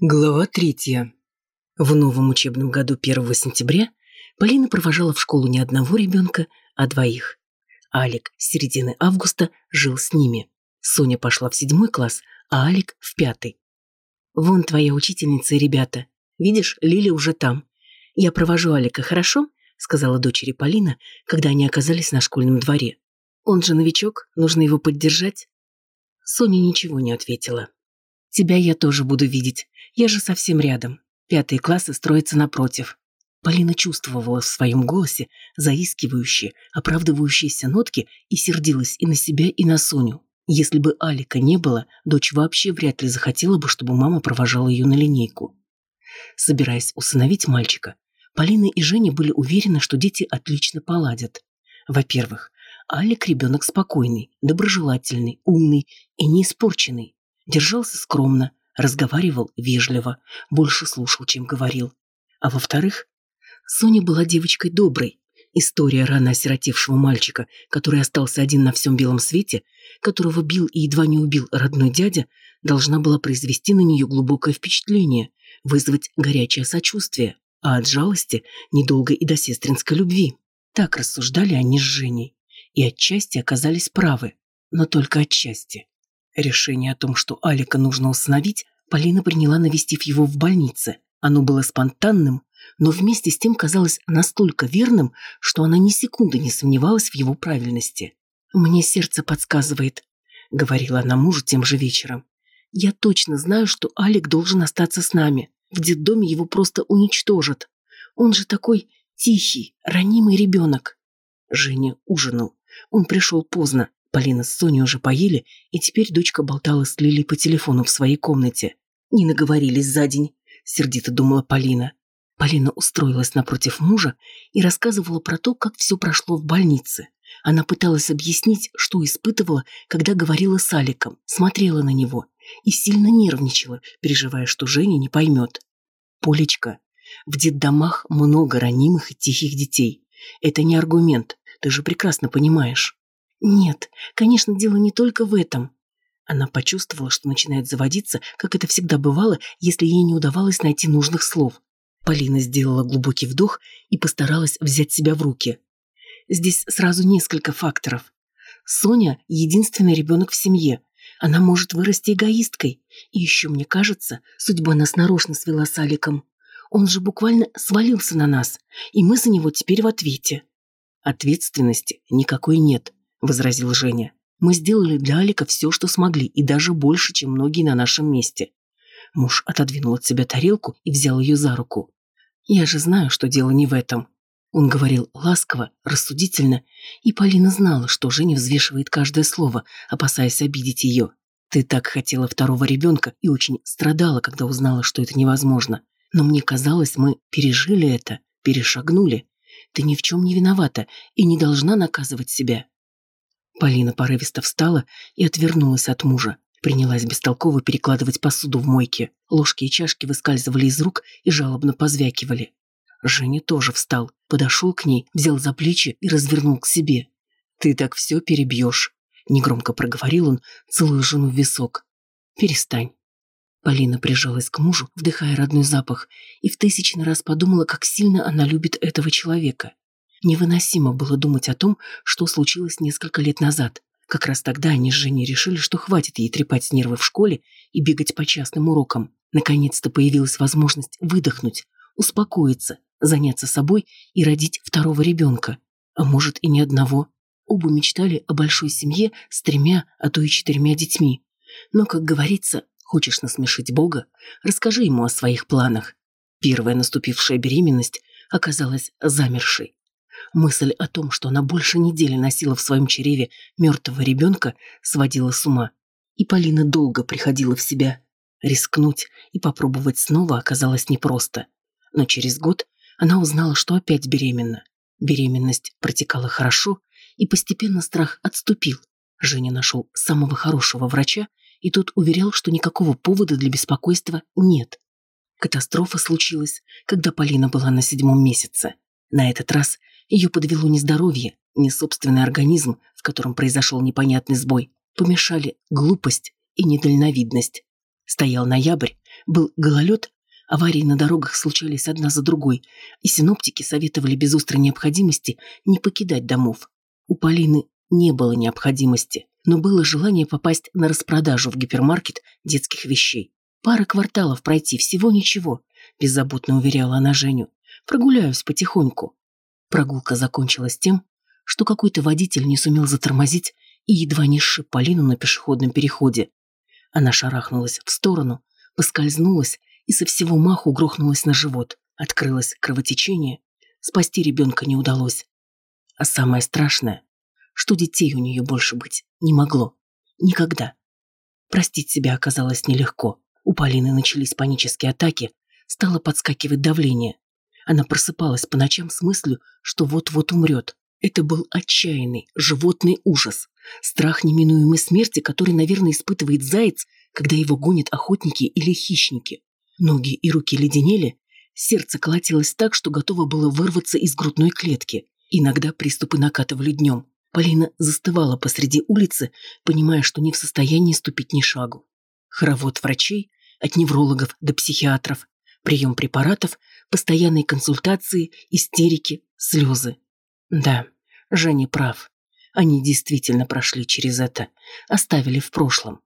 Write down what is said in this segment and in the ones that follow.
Глава третья. В новом учебном году 1 сентября Полина провожала в школу не одного ребенка, а двоих. Алик с середины августа жил с ними. Соня пошла в седьмой класс, а Алик в пятый. «Вон твоя учительница, ребята. Видишь, Лиля уже там. Я провожу Алика, хорошо?» сказала дочери Полина, когда они оказались на школьном дворе. «Он же новичок, нужно его поддержать». Соня ничего не ответила. «Тебя я тоже буду видеть. Я же совсем рядом. Пятые классы строятся напротив». Полина чувствовала в своем голосе заискивающие, оправдывающиеся нотки и сердилась и на себя, и на Соню. Если бы Алика не было, дочь вообще вряд ли захотела бы, чтобы мама провожала ее на линейку. Собираясь усыновить мальчика, Полина и Женя были уверены, что дети отлично поладят. Во-первых, Алик ребенок спокойный, доброжелательный, умный и не испорченный. Держался скромно, разговаривал вежливо, больше слушал, чем говорил. А во-вторых, Соня была девочкой доброй. История рано осиротевшего мальчика, который остался один на всем белом свете, которого бил и едва не убил родной дядя, должна была произвести на нее глубокое впечатление, вызвать горячее сочувствие, а от жалости недолго и до сестринской любви. Так рассуждали они с Женей. И отчасти оказались правы, но только отчасти. Решение о том, что Алика нужно усыновить, Полина приняла, навестив его в больнице. Оно было спонтанным, но вместе с тем казалось настолько верным, что она ни секунды не сомневалась в его правильности. «Мне сердце подсказывает», — говорила она мужу тем же вечером. «Я точно знаю, что Алик должен остаться с нами. В детдоме его просто уничтожат. Он же такой тихий, ранимый ребенок». Женя ужинал. Он пришел поздно. Полина с Соней уже поели, и теперь дочка болтала с Лилей по телефону в своей комнате. «Не наговорились за день», — сердито думала Полина. Полина устроилась напротив мужа и рассказывала про то, как все прошло в больнице. Она пыталась объяснить, что испытывала, когда говорила с Аликом, смотрела на него и сильно нервничала, переживая, что Женя не поймет. «Полечка, в детдомах много ранимых и тихих детей. Это не аргумент, ты же прекрасно понимаешь». Нет, конечно, дело не только в этом. Она почувствовала, что начинает заводиться, как это всегда бывало, если ей не удавалось найти нужных слов. Полина сделала глубокий вдох и постаралась взять себя в руки. Здесь сразу несколько факторов. Соня – единственный ребенок в семье. Она может вырасти эгоисткой. И еще, мне кажется, судьба нас нарочно свела с Аликом. Он же буквально свалился на нас, и мы за него теперь в ответе. Ответственности никакой нет возразил Женя. «Мы сделали для Алика все, что смогли, и даже больше, чем многие на нашем месте». Муж отодвинул от себя тарелку и взял ее за руку. «Я же знаю, что дело не в этом». Он говорил ласково, рассудительно, и Полина знала, что Женя взвешивает каждое слово, опасаясь обидеть ее. «Ты так хотела второго ребенка и очень страдала, когда узнала, что это невозможно. Но мне казалось, мы пережили это, перешагнули. Ты ни в чем не виновата и не должна наказывать себя. Полина порывисто встала и отвернулась от мужа. Принялась бестолково перекладывать посуду в мойке. Ложки и чашки выскальзывали из рук и жалобно позвякивали. Женя тоже встал, подошел к ней, взял за плечи и развернул к себе. «Ты так все перебьешь», — негромко проговорил он, целую жену в висок. «Перестань». Полина прижалась к мужу, вдыхая родной запах, и в тысячный раз подумала, как сильно она любит этого человека. Невыносимо было думать о том, что случилось несколько лет назад. Как раз тогда они с Женей решили, что хватит ей трепать нервы в школе и бегать по частным урокам. Наконец-то появилась возможность выдохнуть, успокоиться, заняться собой и родить второго ребенка. А может и не одного. Оба мечтали о большой семье с тремя, а то и четырьмя детьми. Но, как говорится, хочешь насмешить Бога, расскажи ему о своих планах. Первая наступившая беременность оказалась замершей. Мысль о том, что она больше недели носила в своем чреве мертвого ребенка, сводила с ума. И Полина долго приходила в себя. Рискнуть и попробовать снова оказалось непросто. Но через год она узнала, что опять беременна. Беременность протекала хорошо, и постепенно страх отступил. Женя нашел самого хорошего врача, и тот уверял, что никакого повода для беспокойства нет. Катастрофа случилась, когда Полина была на седьмом месяце. На этот раз ее подвело не здоровье, не собственный организм, в котором произошел непонятный сбой. Помешали глупость и недальновидность. Стоял ноябрь, Был гололед, аварии на дорогах случались одна за другой, и синоптики советовали без острой необходимости не покидать домов. У Полины не было необходимости, но было желание попасть на распродажу в гипермаркет детских вещей. Пара кварталов пройти, всего ничего, беззаботно уверяла она Женю. Прогуляюсь потихоньку. Прогулка закончилась тем, что какой-то водитель не сумел затормозить и едва не сшиб Полину на пешеходном переходе. Она шарахнулась в сторону, поскользнулась и со всего маху грохнулась на живот. Открылось кровотечение. Спасти ребенка не удалось. А самое страшное, что детей у нее больше быть не могло. Никогда. Простить себя оказалось нелегко. У Полины начались панические атаки, стало подскакивать давление. Она просыпалась по ночам с мыслью, что вот-вот умрет. Это был отчаянный, животный ужас. Страх неминуемой смерти, который, наверное, испытывает заяц, когда его гонят охотники или хищники. Ноги и руки леденели, сердце колотилось так, что готово было вырваться из грудной клетки. Иногда приступы накатывали днем. Полина застывала посреди улицы, понимая, что не в состоянии ступить ни шагу. Хоровод врачей, от неврологов до психиатров, прием препаратов, постоянные консультации, истерики, слезы. Да, Женя прав. Они действительно прошли через это, оставили в прошлом.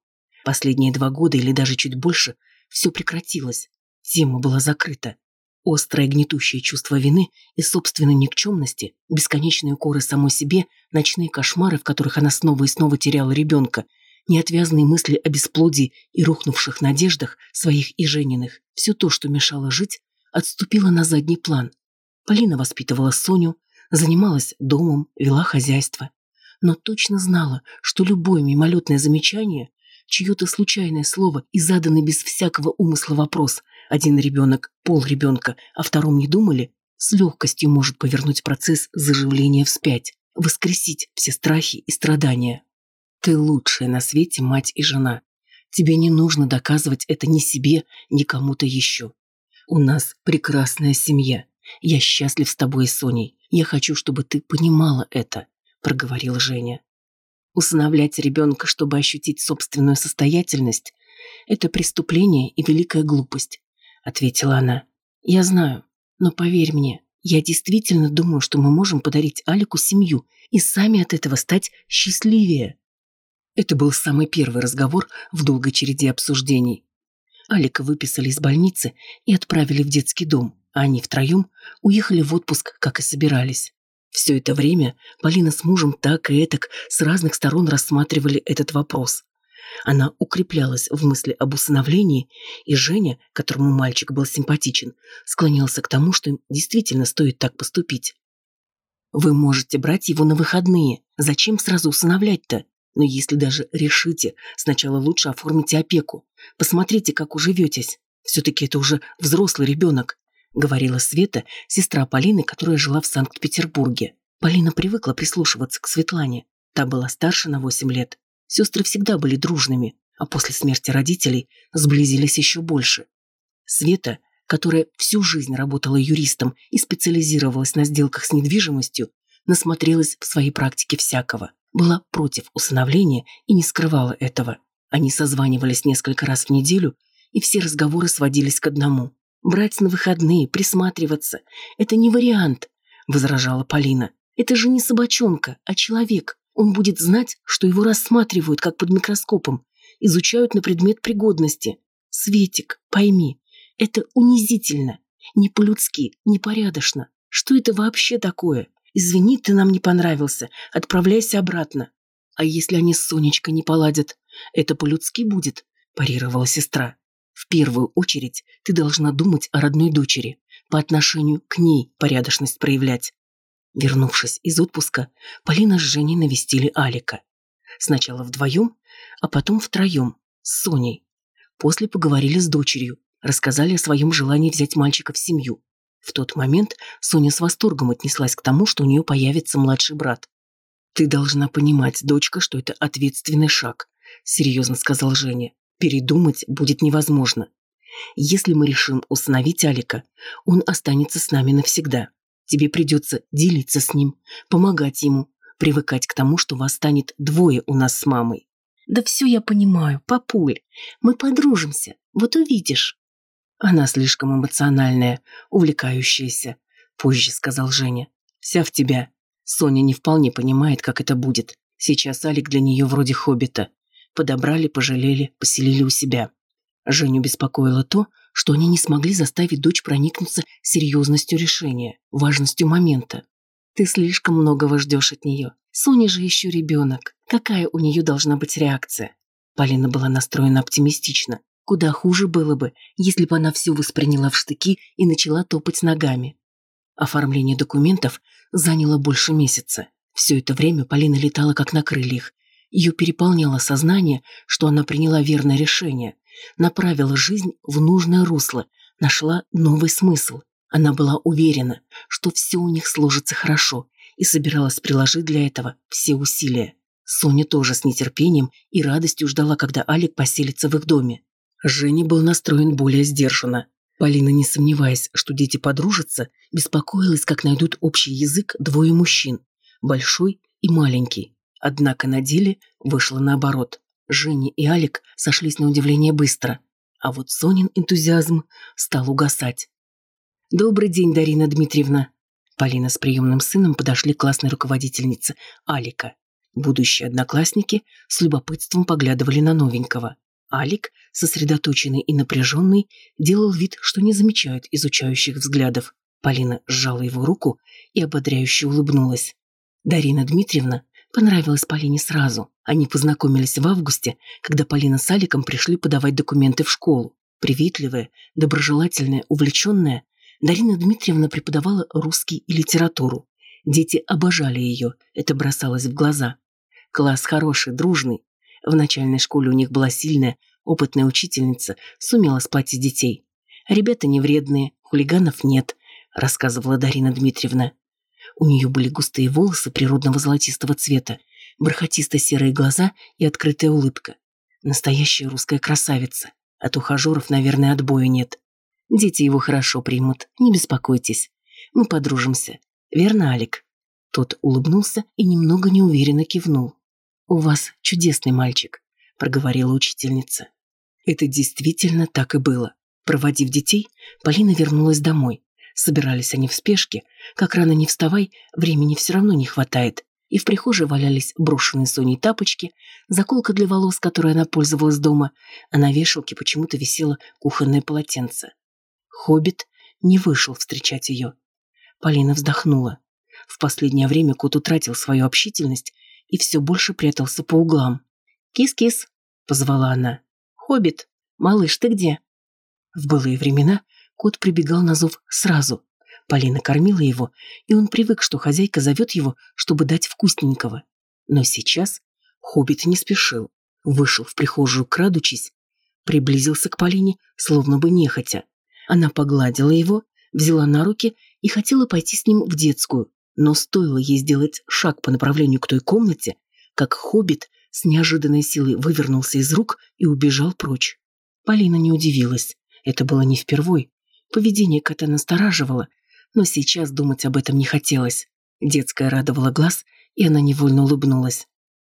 Последние два года или даже чуть больше все прекратилось. Тема была закрыта. Острое гнетущее чувство вины и собственной никчемности, бесконечные укоры самой себе, ночные кошмары, в которых она снова и снова теряла ребенка, неотвязные мысли о бесплодии и рухнувших надеждах своих и Жениных, все то, что мешало жить, отступило на задний план. Полина воспитывала Соню, занималась домом, вела хозяйство. Но точно знала, что любое мимолетное замечание, чье-то случайное слово и заданный без всякого умысла вопрос один ребенок, пол ребенка, о втором не думали, с легкостью может повернуть процесс заживления вспять, воскресить все страхи и страдания. Ты лучшая на свете мать и жена. Тебе не нужно доказывать это ни себе, ни кому-то еще. У нас прекрасная семья. Я счастлив с тобой и Соней. Я хочу, чтобы ты понимала это, проговорила Женя. Усыновлять ребенка, чтобы ощутить собственную состоятельность, это преступление и великая глупость ответила она. «Я знаю, но поверь мне, я действительно думаю, что мы можем подарить Алику семью и сами от этого стать счастливее». Это был самый первый разговор в долгой череде обсуждений. Алика выписали из больницы и отправили в детский дом, а они втроем уехали в отпуск, как и собирались. Все это время Полина с мужем так и этак с разных сторон рассматривали этот вопрос. Она укреплялась в мысли об усыновлении, и Женя, которому мальчик был симпатичен, склонялся к тому, что им действительно стоит так поступить. «Вы можете брать его на выходные. Зачем сразу усыновлять-то? Но если даже решите, сначала лучше оформите опеку. Посмотрите, как уживетесь. Все-таки это уже взрослый ребенок», — говорила Света, сестра Полины, которая жила в Санкт-Петербурге. Полина привыкла прислушиваться к Светлане. Та была старше на восемь лет. Сестры всегда были дружными, а после смерти родителей сблизились еще больше. Света, которая всю жизнь работала юристом и специализировалась на сделках с недвижимостью, насмотрелась в своей практике всякого, была против усыновления и не скрывала этого. Они созванивались несколько раз в неделю, и все разговоры сводились к одному. «Брать на выходные, присматриваться – это не вариант», – возражала Полина. «Это же не собачонка, а человек. Он будет знать, что его рассматривают, как под микроскопом, изучают на предмет пригодности. Светик, пойми, это унизительно, не по-людски, непорядочно. Что это вообще такое? Извини, ты нам не понравился, отправляйся обратно. А если они с Сонечкой не поладят? Это по-людски будет, парировала сестра. В первую очередь ты должна думать о родной дочери, по отношению к ней порядочность проявлять. Вернувшись из отпуска, Полина с Женей навестили Алика. Сначала вдвоем, а потом втроем, с Соней. После поговорили с дочерью, рассказали о своем желании взять мальчика в семью. В тот момент Соня с восторгом отнеслась к тому, что у нее появится младший брат. «Ты должна понимать, дочка, что это ответственный шаг», – серьезно сказал Женя. «Передумать будет невозможно. Если мы решим усыновить Алика, он останется с нами навсегда. Тебе придется делиться с ним, помогать ему, привыкать к тому, что вас станет двое у нас с мамой. Да все я понимаю, папуль. Мы подружимся, вот увидишь. Она слишком эмоциональная, увлекающаяся, позже сказал Женя. Вся в тебя. Соня не вполне понимает, как это будет. Сейчас Алик для нее вроде хоббита. Подобрали, пожалели, поселили у себя. Женю беспокоило то, что они не смогли заставить дочь проникнуться серьезностью решения, важностью момента. Ты слишком многого ждешь от нее. Соня же еще ребенок. Какая у нее должна быть реакция? Полина была настроена оптимистично. Куда хуже было бы, если бы она все восприняла в штыки и начала топать ногами. Оформление документов заняло больше месяца. Все это время Полина летала как на крыльях. Ее переполняло сознание, что она приняла верное решение, направила жизнь в нужное русло, нашла новый смысл. Она была уверена, что все у них сложится хорошо и собиралась приложить для этого все усилия. Соня тоже с нетерпением и радостью ждала, когда Алик поселится в их доме. Женя был настроен более сдержанно. Полина, не сомневаясь, что дети подружатся, беспокоилась, как найдут общий язык двое мужчин – большой и маленький. Однако на деле вышло наоборот. Женя и Алик сошлись на удивление быстро, а вот Сонин энтузиазм стал угасать. «Добрый день, Дарина Дмитриевна!» Полина с приемным сыном подошли к классной руководительнице Алика. Будущие одноклассники с любопытством поглядывали на новенького. Алик, сосредоточенный и напряженный, делал вид, что не замечает изучающих взглядов. Полина сжала его руку и ободряюще улыбнулась. Дарина Дмитриевна понравилась Полине сразу. Они познакомились в августе, когда Полина с Аликом пришли подавать документы в школу. Приветливая, доброжелательная, увлеченная, Дарина Дмитриевна преподавала русский и литературу. Дети обожали ее, это бросалось в глаза. Класс хороший, дружный. В начальной школе у них была сильная, опытная учительница, сумела сплотить детей. Ребята не вредные, хулиганов нет, рассказывала Дарина Дмитриевна. У нее были густые волосы природного золотистого цвета, бархатисто-серые глаза и открытая улыбка. Настоящая русская красавица. От ухажеров, наверное, отбоя нет. Дети его хорошо примут, не беспокойтесь. Мы подружимся. Верно, Алик?» Тот улыбнулся и немного неуверенно кивнул. «У вас чудесный мальчик», – проговорила учительница. Это действительно так и было. Проводив детей, Полина вернулась домой. Собирались они в спешке. Как рано не вставай, времени все равно не хватает. И в прихожей валялись брошенные Соней тапочки, заколка для волос, которой она пользовалась дома, а на вешалке почему-то висело кухонное полотенце. Хоббит не вышел встречать ее. Полина вздохнула. В последнее время кот утратил свою общительность и все больше прятался по углам. «Кис-кис», — позвала она. «Хоббит, малыш, ты где?» В былые времена кот прибегал на зов сразу. Полина кормила его, и он привык, что хозяйка зовет его, чтобы дать вкусненького. Но сейчас Хоббит не спешил. Вышел в прихожую, крадучись, приблизился к Полине, словно бы нехотя. Она погладила его, взяла на руки и хотела пойти с ним в детскую, но стоило ей сделать шаг по направлению к той комнате, как хоббит с неожиданной силой вывернулся из рук и убежал прочь. Полина не удивилась. Это было не впервой. Поведение кота настораживало, но сейчас думать об этом не хотелось. Детская радовала глаз, и она невольно улыбнулась.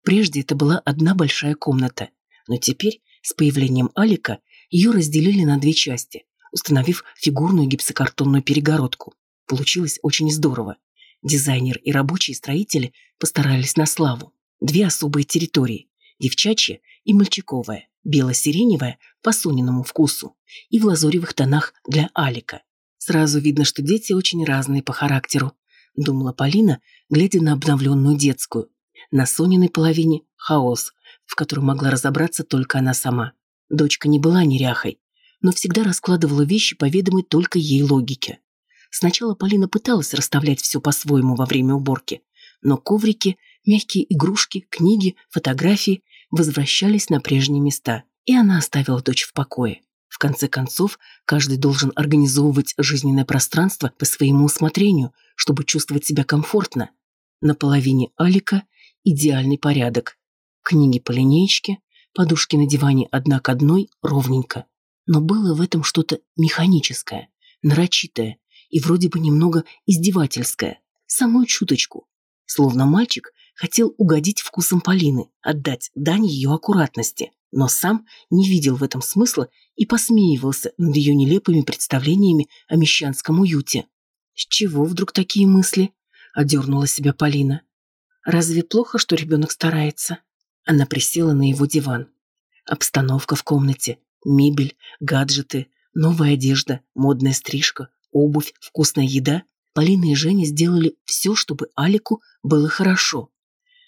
Прежде это была одна большая комната, но теперь, с появлением Алика, ее разделили на две части установив фигурную гипсокартонную перегородку. Получилось очень здорово. Дизайнер и рабочие строители постарались на славу. Две особые территории – девчачья и мальчиковая, бело-сиреневая по Сониному вкусу и в лазуревых тонах для Алика. Сразу видно, что дети очень разные по характеру, думала Полина, глядя на обновленную детскую. На Сониной половине – хаос, в котором могла разобраться только она сама. Дочка не была неряхой, но всегда раскладывала вещи по ведомой только ей логике. Сначала Полина пыталась расставлять все по-своему во время уборки, но коврики, мягкие игрушки, книги, фотографии возвращались на прежние места, и она оставила дочь в покое. В конце концов, каждый должен организовывать жизненное пространство по своему усмотрению, чтобы чувствовать себя комфортно. На половине Алика идеальный порядок. Книги по линеечке, подушки на диване одна к одной ровненько. Но было в этом что-то механическое, нарочитое и вроде бы немного издевательское, самую чуточку. Словно мальчик хотел угодить вкусом Полины, отдать дань ее аккуратности. но сам не видел в этом смысла и посмеивался над ее нелепыми представлениями о мещанском уюте. «С чего вдруг такие мысли?» – одернула себя Полина. «Разве плохо, что ребенок старается?» Она присела на его диван. Обстановка в комнате, мебель, гаджеты, новая одежда, модная стрижка, обувь, вкусная еда. Полина и Женя сделали все, чтобы Алику было хорошо.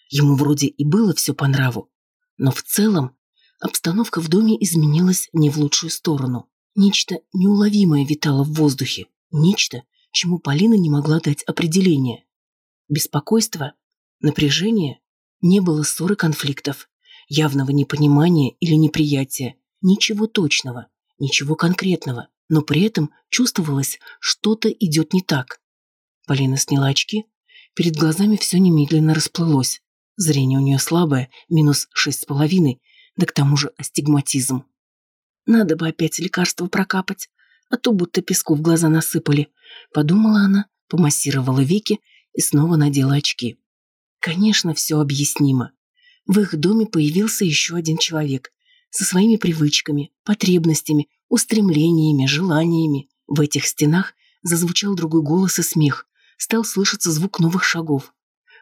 Ему вроде и было все по нраву, но в целом обстановка в доме изменилась не в лучшую сторону. Нечто неуловимое витало в воздухе, нечто, чему Полина не могла дать определение. Беспокойство, напряжение, не было ссоры конфликтов, явного непонимания или неприятия, ничего точного, ничего конкретного, но при этом чувствовалось, что-то идет не так. Полина сняла очки, перед глазами все немедленно расплылось. Зрение у нее слабое, минус шесть с половиной, да к тому же астигматизм. Надо бы опять лекарство прокапать, а то будто песку в глаза насыпали, подумала она, помассировала веки и снова надела очки. Конечно, все объяснимо. В их доме появился еще один человек со своими привычками, потребностями, устремлениями, желаниями. В этих стенах зазвучал другой голос и смех, стал слышаться звук новых шагов.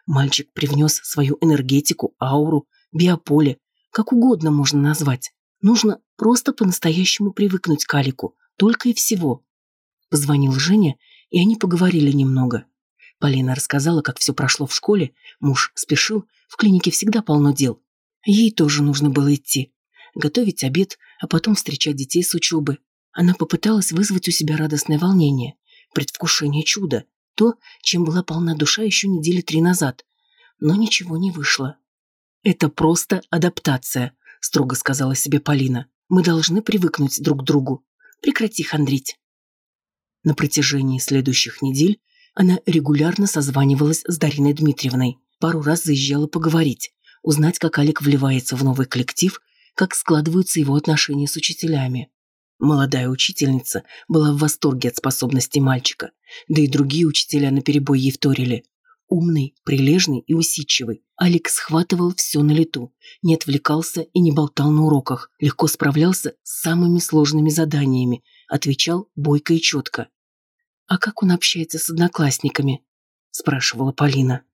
Мальчик привнес свою энергетику, ауру, биополе, как угодно можно назвать. Нужно просто по-настоящему привыкнуть к Алику, только и всего. Позвонил Женя, и они поговорили немного. Полина рассказала, как все прошло в школе, муж спешил, в клинике всегда полно дел. Ей тоже нужно было идти. Готовить обед, а потом встречать детей с учебы. Она попыталась вызвать у себя радостное волнение, предвкушение чуда, то, чем была полна душа еще недели три назад. Но ничего не вышло. «Это просто адаптация», – строго сказала себе Полина. «Мы должны привыкнуть друг к другу. Прекрати хандрить». На протяжении следующих недель она регулярно созванивалась с Дариной Дмитриевной, пару раз заезжала поговорить, узнать, как Алик вливается в новый коллектив, как складываются его отношения с учителями. Молодая учительница была в восторге от способностей мальчика, да и другие учителя наперебой ей вторили. Умный, прилежный и усидчивый, Алик схватывал все на лету, не отвлекался и не болтал на уроках, легко справлялся с самыми сложными заданиями, отвечал бойко и четко. «А как он общается с одноклассниками?» – спрашивала Полина.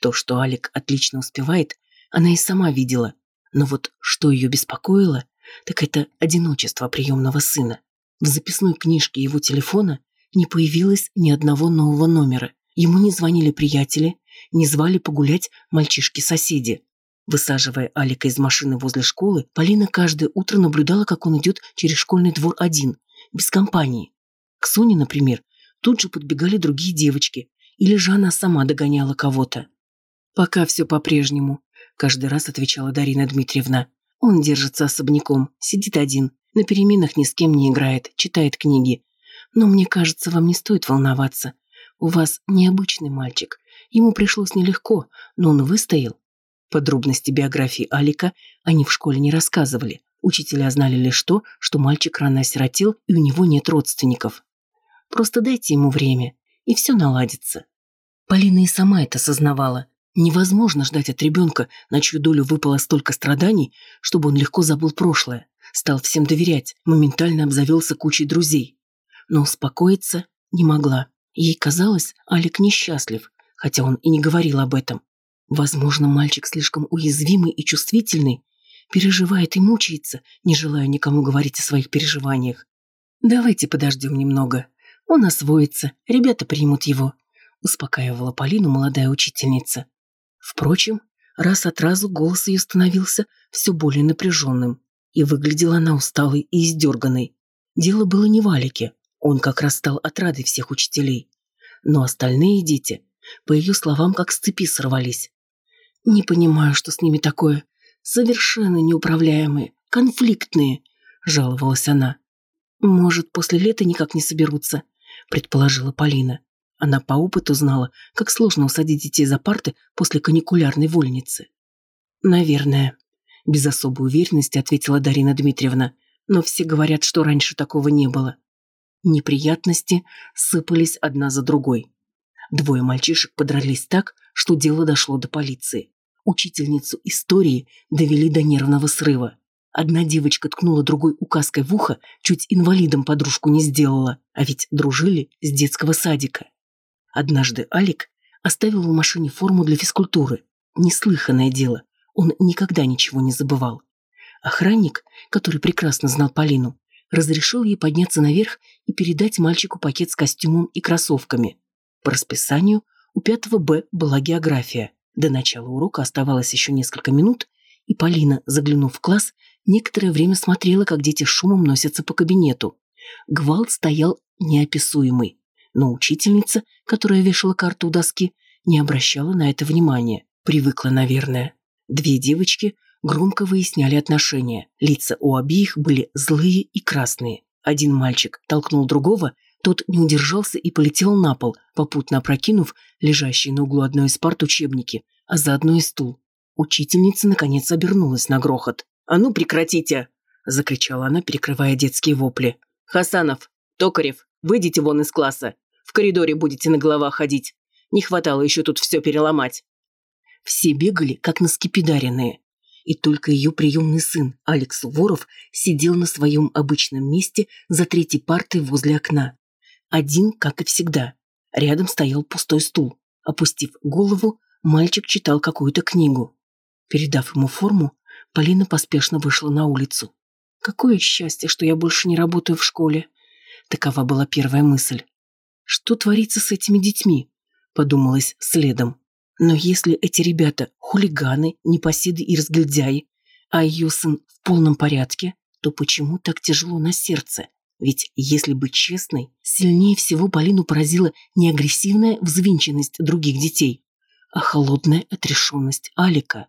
То, что Алик отлично успевает, она и сама видела. Но вот что ее беспокоило, так это одиночество приемного сына. В записной книжке его телефона не появилось ни одного нового номера. Ему не звонили приятели, не звали погулять мальчишки-соседи. Высаживая Алика из машины возле школы, Полина каждое утро наблюдала, как он идет через школьный двор один, без компании. К Соне, например, Тут же подбегали другие девочки, или же она сама догоняла кого-то. «Пока все по-прежнему», – каждый раз отвечала Дарина Дмитриевна. «Он держится особняком, сидит один, на переменах ни с кем не играет, читает книги. Но мне кажется, вам не стоит волноваться. У вас необычный мальчик. Ему пришлось нелегко, но он выстоял». Подробности биографии Алика они в школе не рассказывали. Учителя знали лишь то, что мальчик рано осиротел и у него нет родственников. Просто дайте ему время, и все наладится. Полина и сама это осознавала. Невозможно ждать от ребенка, на чью долю выпало столько страданий, чтобы он легко забыл прошлое, стал всем доверять, моментально обзавелся кучей друзей. Но успокоиться не могла. Ей казалось, Алик несчастлив, хотя он и не говорил об этом. Возможно, мальчик слишком уязвимый и чувствительный, переживает и мучается, не желая никому говорить о своих переживаниях. Давайте подождем немного, он освоится, ребята примут его», – успокаивала Полину молодая учительница. Впрочем, раз от разу голос ее становился все более напряженным, и выглядела она усталой и издерганной. Дело было не в Алике, он как раз стал отрадой всех учителей. Но остальные дети, по ее словам, как с цепи сорвались. «Не понимаю, что с ними такое. Совершенно неуправляемые, конфликтные», – жаловалась она. «Может, после лета никак не соберутся предположила Полина. Она по опыту знала, как сложно усадить детей за парты после каникулярной вольницы. «Наверное», – без особой уверенности ответила Дарина Дмитриевна, но все говорят, что раньше такого не было. Неприятности сыпались одна за другой. Двое мальчишек подрались так, что дело дошло до полиции. Учительницу истории довели до нервного срыва. Одна девочка ткнула другой указкой в ухо, чуть инвалидом подружку не сделала, а ведь дружили с детского садика. Однажды Алик оставил в машине форму для физкультуры. Неслыханное дело, он никогда ничего не забывал. Охранник, который прекрасно знал Полину, разрешил ей подняться наверх и передать мальчику пакет с костюмом и кроссовками. По расписанию у пятого Б была география. До начала урока оставалось еще несколько минут, и Полина, заглянув в класс, некоторое время смотрела, как дети шумом носятся по кабинету. Гвалт стоял неописуемый, но учительница, которая вешала карту у доски, не обращала на это внимания. Привыкла, наверное. Две девочки громко выясняли отношения. Лица у обеих были злые и красные. Один мальчик толкнул другого, тот не удержался и полетел на пол, попутно опрокинув лежащие на углу одной из парт учебники, а заодно и стул. Учительница, наконец, обернулась на грохот. «А ну, прекратите!» – закричала она, перекрывая детские вопли. «Хасанов, Токарев, выйдите вон из класса. В коридоре будете на головах ходить. Не хватало еще тут все переломать». Все бегали, как на скипидаренные и только ее приемный сын, Алекс Воров, сидел на своем обычном месте за третьей партой возле окна. Один, как и всегда. Рядом стоял пустой стул. Опустив голову, мальчик читал какую-то книгу. Передав ему форму, Полина поспешно вышла на улицу. «Какое счастье, что я больше не работаю в школе!» Такова была первая мысль. «Что творится с этими детьми?» – подумалось следом. Но если эти ребята – хулиганы, непоседы и разгильдяи, а ее сын в полном порядке, то почему так тяжело на сердце? Ведь, если быть честной, сильнее всего Полину поразила не агрессивная взвинченность других детей, а холодная отрешенность Алика.